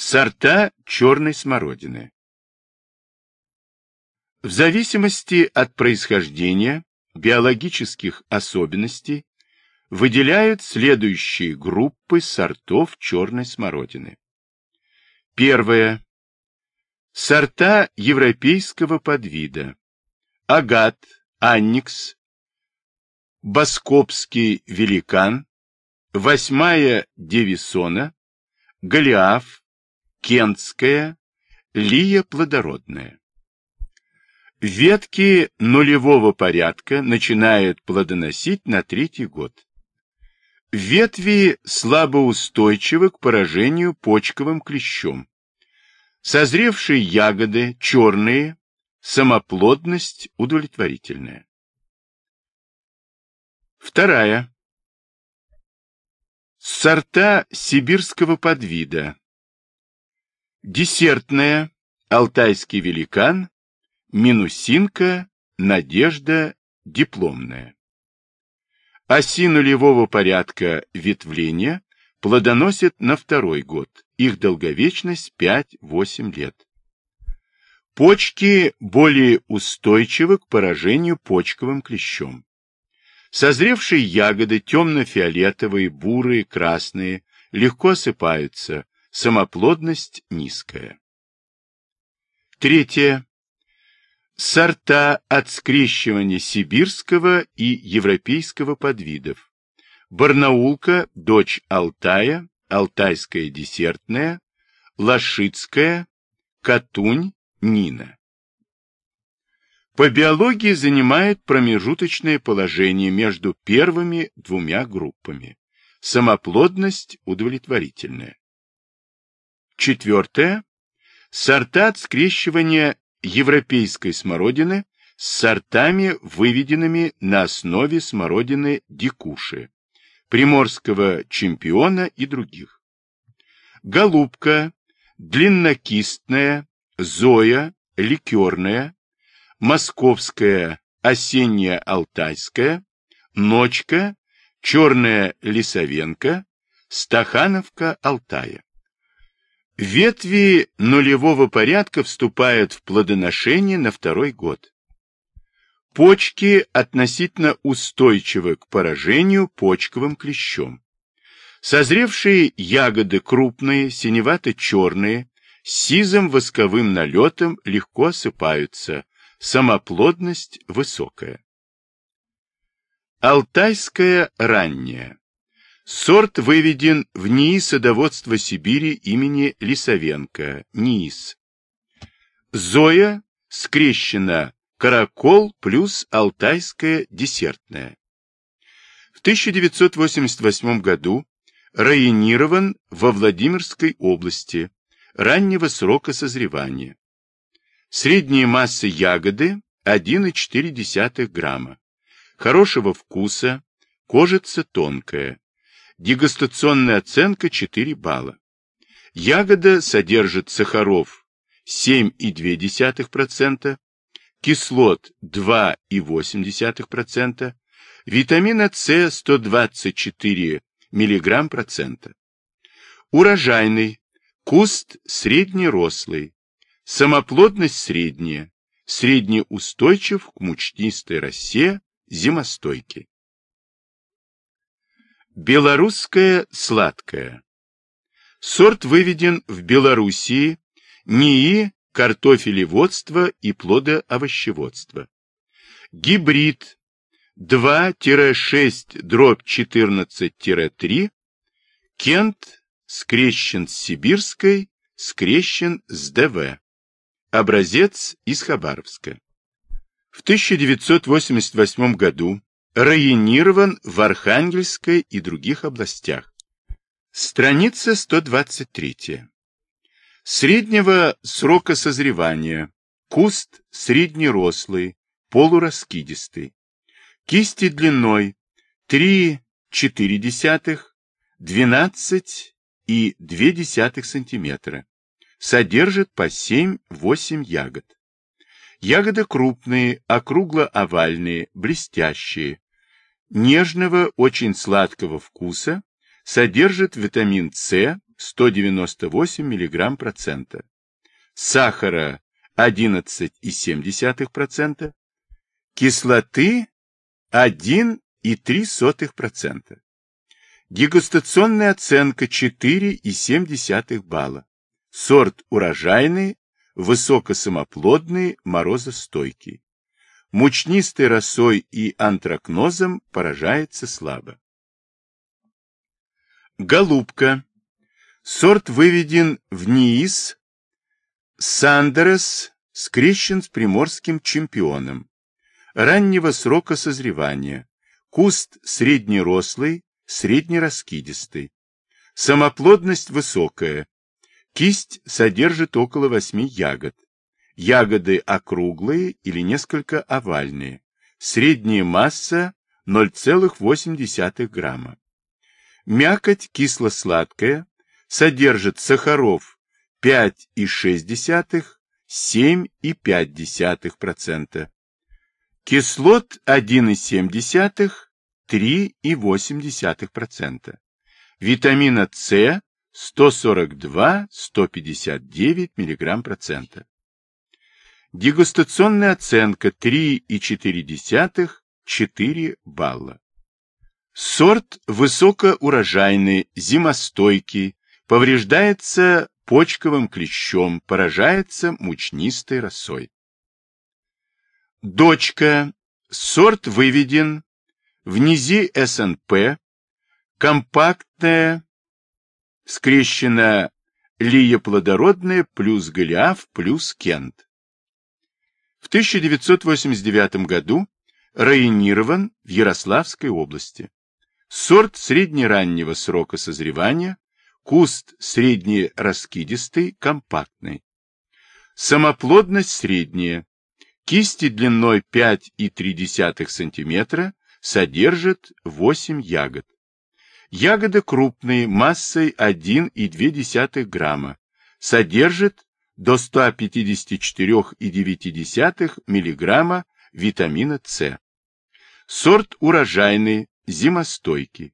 Сорта черной смородины. В зависимости от происхождения, биологических особенностей, выделяют следующие группы сортов черной смородины. Первое. Сорта европейского подвида. Агат, анникс, Боскопский великан, восьмая Девисона, Голиаф, Кентская, Лия плодородная. Ветки нулевого порядка начинают плодоносить на третий год. Ветви слабоустойчивы к поражению почковым клещом. Созревшие ягоды черные, самоплодность удовлетворительная. Вторая. Сорта сибирского подвида. Десертная, алтайский великан, минусинка, надежда, дипломная. Оси нулевого порядка ветвления плодоносят на второй год, их долговечность 5-8 лет. Почки более устойчивы к поражению почковым клещом. Созревшие ягоды темно-фиолетовые, бурые, красные, легко осыпаются, самоплодность низкая. Третье. Сорта от скрещивания сибирского и европейского подвидов. Барнаулка, дочь Алтая, алтайская десертная, Лашицкая, Катунь, Нина. По биологии занимает промежуточное положение между первыми двумя группами. Самоплодность удовлетворительная. Четвертое. Сорта от скрещивания европейской смородины с сортами, выведенными на основе смородины дикуши, приморского чемпиона и других. Голубка, длиннокистная, зоя, ликерная, московская, осенняя алтайская, ночка, черная лисовенка, стахановка Алтая. Ветви нулевого порядка вступают в плодоношение на второй год. Почки относительно устойчивы к поражению почковым клещом. Созревшие ягоды крупные, синевато-черные, с сизым восковым налетом легко осыпаются, самоплодность высокая. Алтайская ранняя. Сорт выведен в НИИ садоводства Сибири имени Лисовенко, НИИС. Зоя скрещена каракол плюс алтайская десертная. В 1988 году районирован во Владимирской области раннего срока созревания. Средняя масса ягоды 1,4 грамма. Хорошего вкуса, кожица тонкая. Дегустационная оценка 4 балла. Ягода содержит сахаров 7,2%, кислот 2,8%, витамина С 124 мг процента. Урожайный, куст среднерослый, Самоплодность средняя, среднеустойчив к мучнистой росе, зимостойкий. Белорусская сладкая. Сорт выведен в Белоруссии НИИ картофелеводства и плодоовощеводства. Гибрид 2-6 дробь 14-3 Кент скрещен с сибирской, скрещен с ДВ. Образец из Хабаровска. В 1988 году районирован в Архангельской и других областях. Страница 123. Среднего срока созревания. Куст среднерослый, полураскидистый. Кисти длиной 3,4, 12 и 2 сантиметра содержит по 7-8 ягод. Ягоды крупные, округло-овальные, блестящие, нежного, очень сладкого вкуса, содержит витамин С, 198 мг процента, сахара 11,7%, кислоты 1,3%. Дегустационная оценка 4,7 балла. Сорт урожайный, высокосамоплодный, морозостойкий. Мучнистой росой и антракнозом поражается слабо. Голубка. Сорт выведен в НИИС. Сандерес скрещен с приморским чемпионом. Раннего срока созревания. Куст среднерослый, среднераскидистый. Самоплодность высокая. Кисть содержит около 8 ягод. Ягоды округлые или несколько овальные. Средняя масса 0,8 грамма. Мякоть кисло-сладкая, содержит сахаров 5,6-7,5%, кислот 1,7-3,8%, витамина С 142-159 мг процента. Дегустационная оценка 3,4-4 балла. Сорт высокоурожайный, зимостойкий, повреждается почковым клещом, поражается мучнистой росой. Дочка. Сорт выведен в низи СНП, компактная, скрещена лия плодородная плюс Голиаф плюс Кент. В 1989 году районирован в Ярославской области. Сорт среднераннего срока созревания, куст среднераскидистый, компактный. Самоплодность средняя. Кисти длиной 5,3 см содержат 8 ягод. Ягоды крупные, массой 1,2 грамма, содержат до 154,9 мг витамина С. Сорт урожайный, зимостойкий.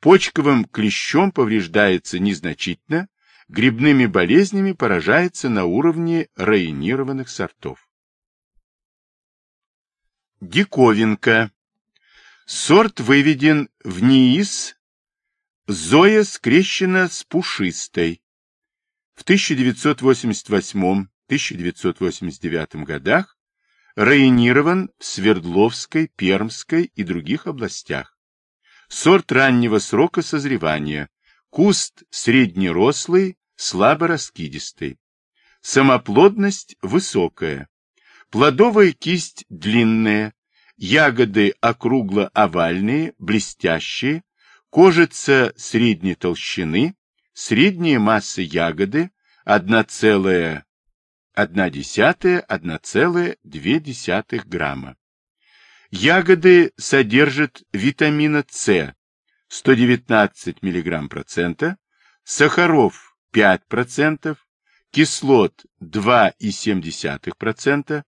Почковым клещом повреждается незначительно, грибными болезнями поражается на уровне районированных сортов. Диковинка. Сорт выведен в НИИС. Зоя скрещена с пушистой. В 1988-1989 годах районирован в Свердловской, Пермской и других областях. Сорт раннего срока созревания. Куст среднерослый, слабо раскидистый. Самоплодность высокая. Плодовая кисть длинная. Ягоды округло-овальные, блестящие. Кожица средней толщины. Средняя масса ягоды 1,1-1,2 грамма. Ягоды содержат витамина С 119 мг процента, сахаров 5%, кислот 2,7%,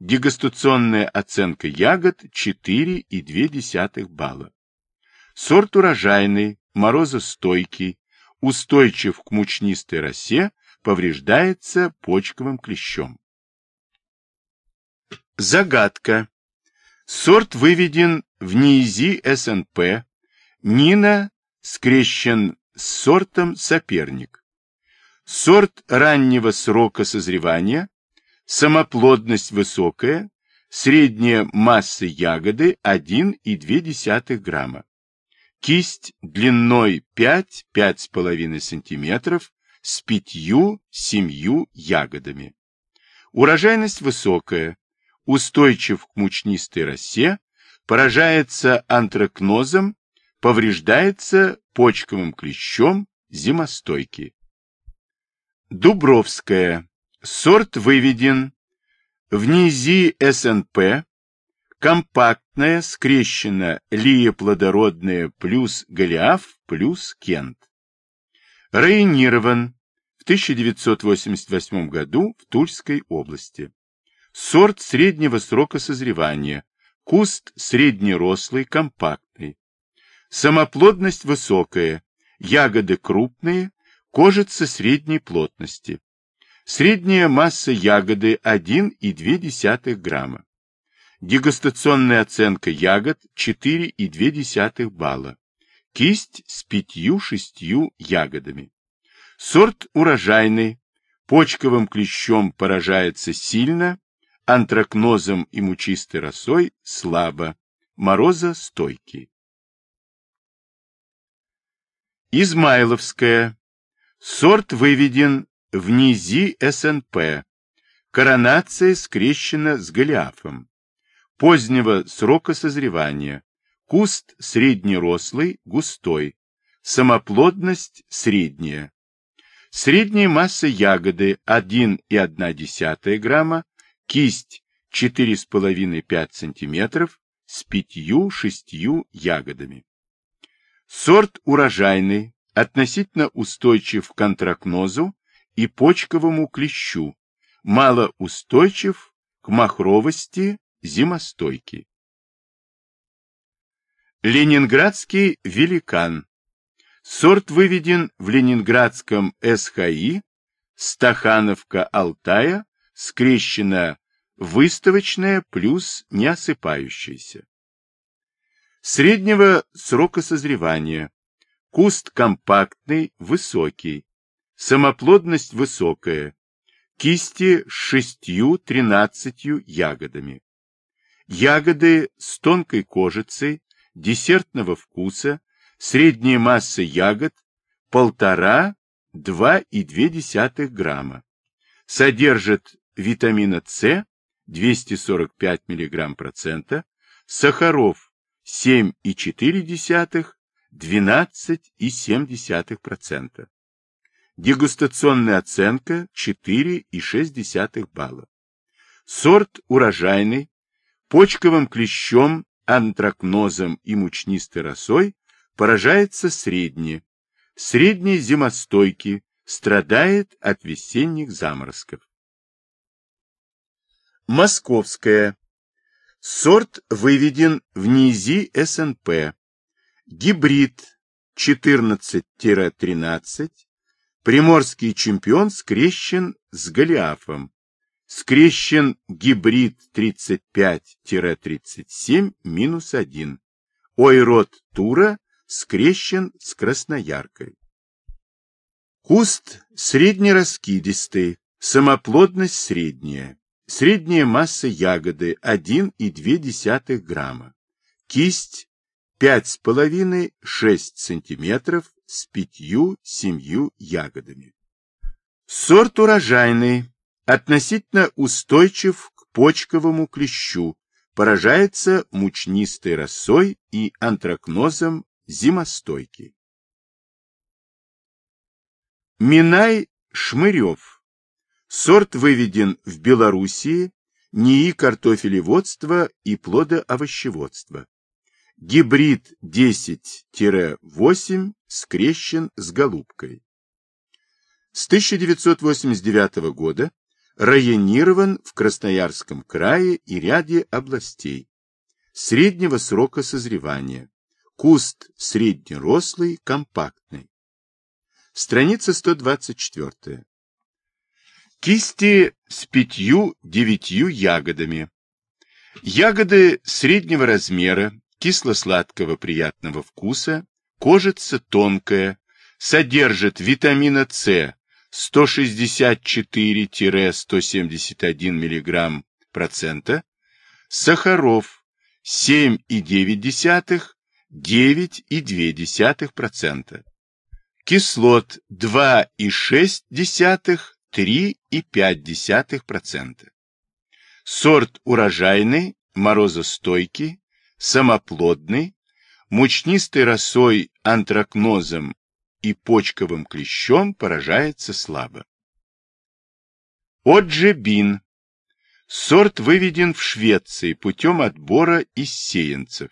дегустационная оценка ягод 4,2 балла. Сорт урожайный, морозостойкий, устойчив к мучнистой росе, повреждается почковым клещом. Загадка. Сорт выведен в НИИЗИ СНП. Нина скрещен с сортом соперник. Сорт раннего срока созревания. Самоплодность высокая. Средняя масса ягоды 1,2 грамма. Кисть длиной 5-5,5 см с 5-7 ягодами. Урожайность высокая устойчив к мучнистой росе, поражается антракнозом, повреждается почковым клещом, зимостойкий. Дубровская. Сорт выведен в низи СНП, компактная, скрещена лия плодородная плюс Голиаф плюс Кент. Районирован в 1988 году в Тульской области. Сорт среднего срока созревания. Куст среднерослый, компактный. Самоплодность высокая. Ягоды крупные. Кожица средней плотности. Средняя масса ягоды 1,2 грамма. Дегустационная оценка ягод 4,2 балла. Кисть с 5-6 ягодами. Сорт урожайный, почковым клещом поражается сильно, антракнозом и мучистой росой слабо, морозостойкий. Измайловская. Сорт выведен в низи СНП. Коронация скрещена с голиафом. Позднего срока созревания. Куст среднерослый, густой. Самоплодность средняя. Средняя масса ягоды 1,1 грамма, кисть 4,5-5 см с 5-6 ягодами. Сорт урожайный, относительно устойчив к антракнозу и почковому клещу, малоустойчив к махровости, зимостойкий. Ленинградский великан Сорт выведен в ленинградском СХИ, Стахановка Алтая, скрещена выставочная плюс неосыпающаяся. Среднего срока созревания. Куст компактный, высокий. Самоплодность высокая. Кисти с шестью-тринадцатью ягодами. Ягоды с тонкой кожицей, десертного вкуса, Средняя масса ягод полтора-два и две десятых грамма. Содержит витамина С 245 миллиграмм процента, сахаров 7,4, 12,7 процента. Дегустационная оценка 4,6 балла. Сорт урожайный, почковым клещом, антракнозом и мучнистой росой поражается средне. Средний зимостойкий, страдает от весенних заморозков. Московская. Сорт выведен в низи СНП. Гибрид 14-13. Приморский чемпион скрещен с Голиафом. Скрещен гибрид 35-37 минус 1. Ойрод Тура скрещен с краснояркой. Куст среднераскидистый, самоплодность средняя. Средняя масса ягоды 1,2 грамма. Кисть 5,5-6 см с 5-7 ягодами. Сорт урожайный, относительно устойчив к почковому клещу, поражается мучнистой росой и антракнозом Зимостойкий. Минай Шмырев. Сорт выведен в Белоруссии, НИИ картофелеводства и плодоовощеводства. Гибрид 10-8 скрещен с голубкой. С 1989 года районирован в Красноярском крае и ряде областей. Среднего срока созревания. Куст среднерослый, компактный. Страница 124. Кисти с пятью-девятью ягодами. Ягоды среднего размера, кисло-сладкого приятного вкуса, кожица тонкая, содержит витамина С 164-171 мг процента, сахаров 7,9 9,2%. Кислот 2,6-3,5%. Сорт урожайный, морозостойкий, самоплодный, мучнистой росой, антракнозом и почковым клещом поражается слабо. Оджебин. Сорт выведен в Швеции путем отбора из сеянцев.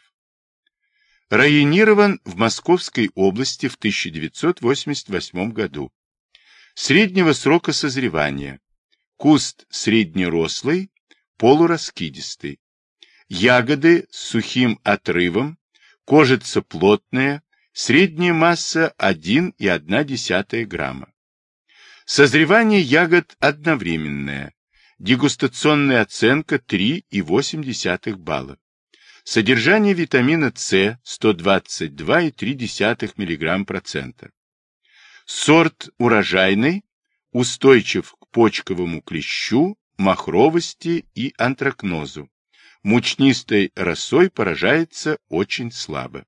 Районирован в Московской области в 1988 году. Среднего срока созревания. Куст среднерослый, полураскидистый. Ягоды с сухим отрывом, кожица плотная, средняя масса 1,1 грамма. Созревание ягод одновременное, дегустационная оценка 3,8 балла. Содержание витамина С 122,3 мг процента. Сорт урожайный, устойчив к почковому клещу, махровости и антракнозу. Мучнистой росой поражается очень слабо.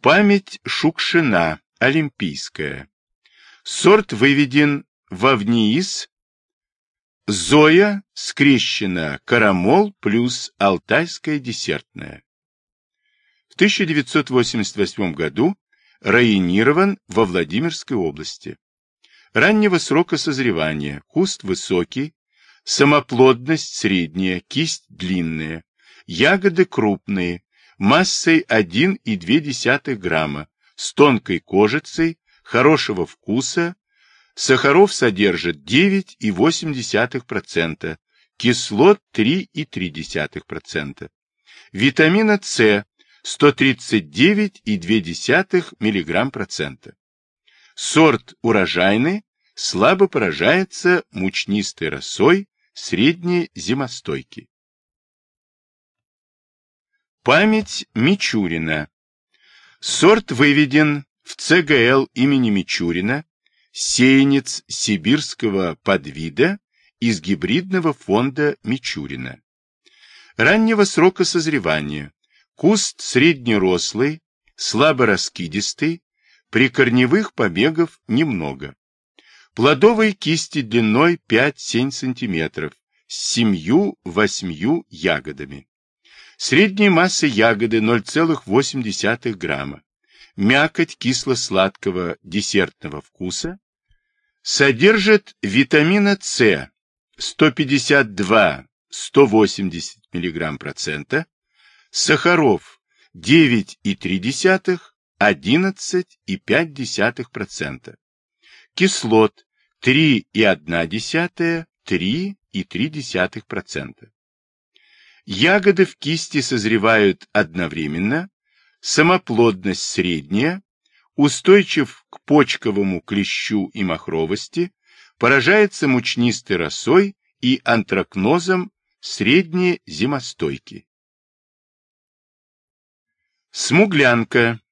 Память Шукшина, олимпийская. Сорт выведен в Авниис. Зоя скрещена карамол плюс алтайская десертная. В 1988 году районирован во Владимирской области. Раннего срока созревания, куст высокий, самоплодность средняя, кисть длинная, ягоды крупные, массой 1,2 грамма, с тонкой кожицей, хорошего вкуса, сахаров содержит 9,8%, кислот 3,3%, витамина С 139,2 мг процента. Сорт урожайный, слабо поражается мучнистой росой, средней зимостойки. Память Мичурина. Сорт выведен в ЦГЛ имени Мичурина, сеянец сибирского подвида из гибридного фонда Мичурина. Раннего срока созревания. Куст среднерослый, слабо раскидистый, при корневых побегов немного. Плодовые кисти длиной 5-7 см, с 7-8 ягодами. Средняя масса ягоды 0,8 грамма. Мякоть кисло-сладкого десертного вкуса. Содержит витамина С 152-180 мг процента, сахаров 9,3-11,5%, кислот 3,1-3,3%. Ягоды в кисти созревают одновременно, самоплодность средняя, устойчив к почковому клещу и махровости, поражается мучнистой росой и антракнозом средней зимостойки. Смуглянка.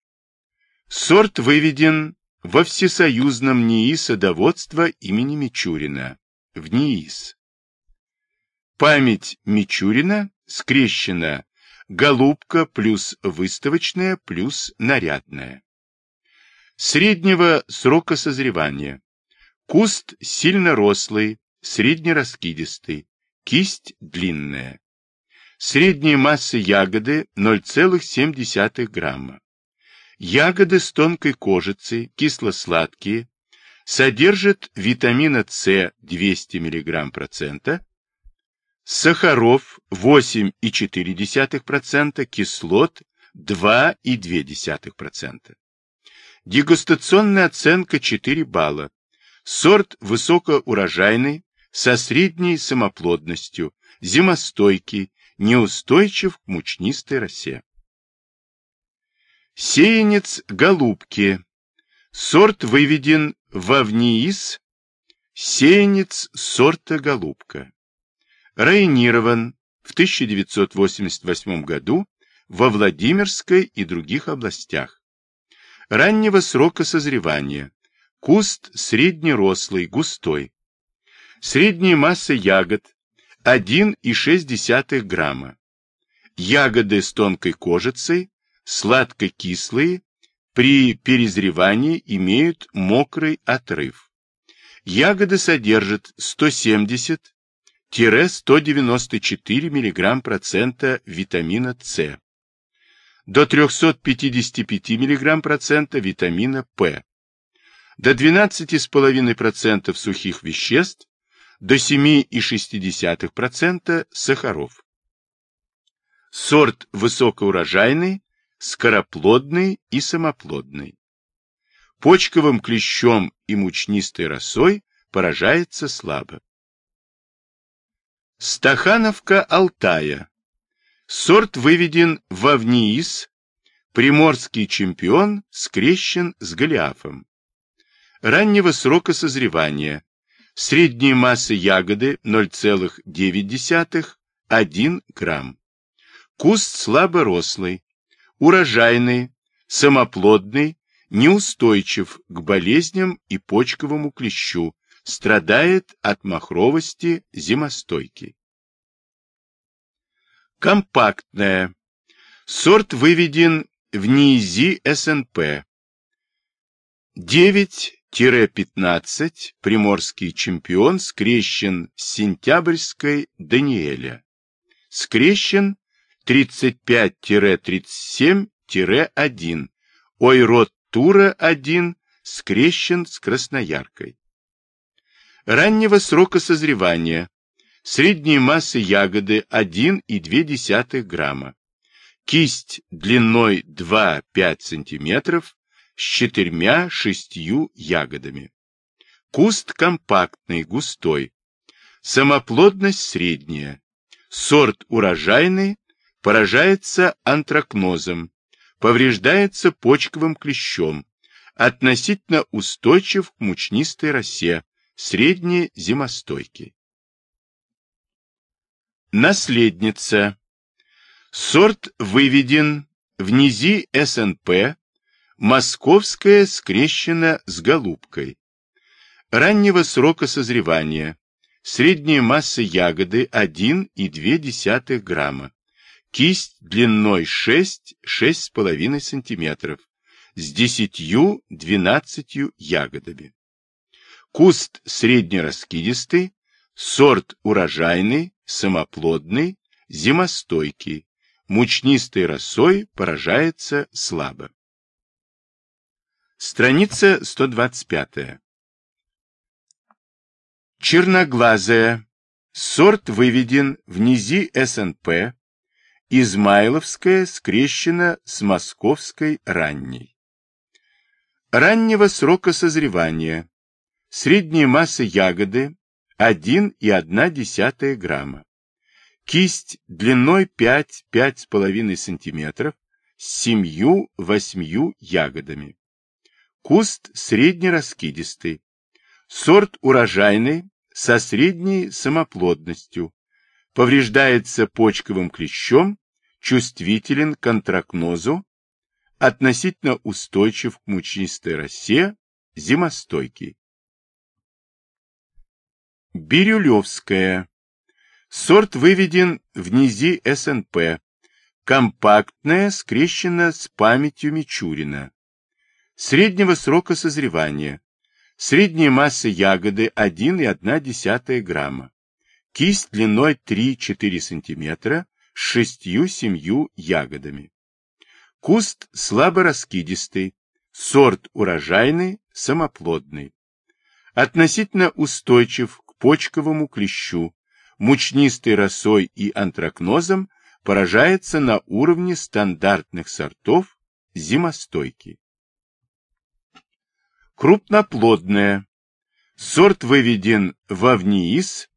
Сорт выведен во всесоюзном НИИ садоводства имени Мичурина, в НИИС. Память Мичурина скрещена голубка плюс выставочная плюс нарядная. Среднего срока созревания. Куст сильно рослый, среднераскидистый, кисть длинная. Средняя масса ягоды 0,7 грамма. Ягоды с тонкой кожицей, кисло-сладкие, содержат витамина С 200 мг процента, сахаров 8,4%, кислот 2,2%. Дегустационная оценка 4 балла. Сорт высокоурожайный, со средней самоплодностью, зимостойкий, неустойчив к мучнистой росе. Сеянец голубки. Сорт выведен в Авниис. Сеянец сорта голубка районирован в 1988 году во Владимирской и других областях. Раннего срока созревания. Куст среднерослый, густой. Средняя масса ягод 1,6 грамма. Ягоды с тонкой кожицей, сладко-кислые, при перезревании имеют мокрый отрыв. Ягоды содержат 170 194 мг процента витамина С, до 355 мг процента витамина П, до 12,5% сухих веществ, до 7,6% сахаров. Сорт высокоурожайный, скороплодный и самоплодный. Почковым клещом и мучнистой росой поражается слабо. Стахановка Алтая. Сорт выведен в Авниис. Приморский чемпион скрещен с Голиафом. Раннего срока созревания. Средняя масса ягоды 0,9-1 грамм. Куст слабо рослый, урожайный, самоплодный, неустойчив к болезням и почковому клещу, страдает от махровости зимостойки. Компактная. Сорт выведен в НИИЗИ СНП. 9-15 приморский чемпион скрещен с сентябрьской Даниэля. Скрещен 35-37-1. Ойрод Тура 1 скрещен с краснояркой. Раннего срока созревания. Средняя масса ягоды 1,2 грамма. Кисть длиной 2-5 см с четырьмя-шестью ягодами. Куст компактный, густой. Самоплодность средняя. Сорт урожайный, поражается антракнозом, повреждается почковым клещом, относительно устойчив к мучнистой росе, средней зимостойкий. Наследница. Сорт выведен в низи СНП, московская скрещена с голубкой. Раннего срока созревания. Средняя масса ягоды 1,2 грамма. Кисть длиной 6-6,5 см с 10-12 ягодами. Куст среднераскидистый, сорт урожайный, самоплодный, зимостойкий, мучнистой росой поражается слабо. Страница 125. Черноглазая. Сорт выведен в низи СНП. Измайловская скрещена с московской ранней. Раннего срока созревания. Средняя масса ягоды 1,1 грамма. Кисть длиной 5-5,5 см с 7-8 ягодами. Куст среднераскидистый. Сорт урожайный, со средней самоплодностью. Повреждается почковым клещом, чувствителен к антракнозу, относительно устойчив к мучнистой росе, зимостойкий. Бирюлевская. Сорт выведен в низи СНП. Компактная, скрещена с памятью Мичурина. Среднего срока созревания. Средняя масса ягоды 1,1 грамма. Кисть длиной 3-4 см с 6-7 ягодами. Куст слабо раскидистый, сорт урожайный, самоплодный. Относительно устойчив почковому клещу, мучнистой росой и антракнозом поражается на уровне стандартных сортов зимостойки. Крупноплодная. Сорт выведен в Авниис.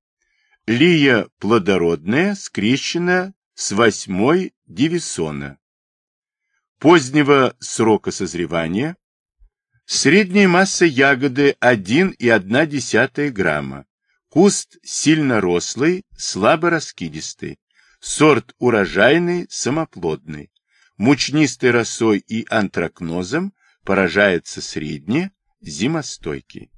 Лия плодородная, скрещена с восьмой дивисона. Позднего срока созревания. Средняя масса ягоды 1,1 грамма. Куст сильно рослый, слабо раскидистый. Сорт урожайный, самоплодный. Мучнистой росой и антракнозом поражается средне, зимостойкий.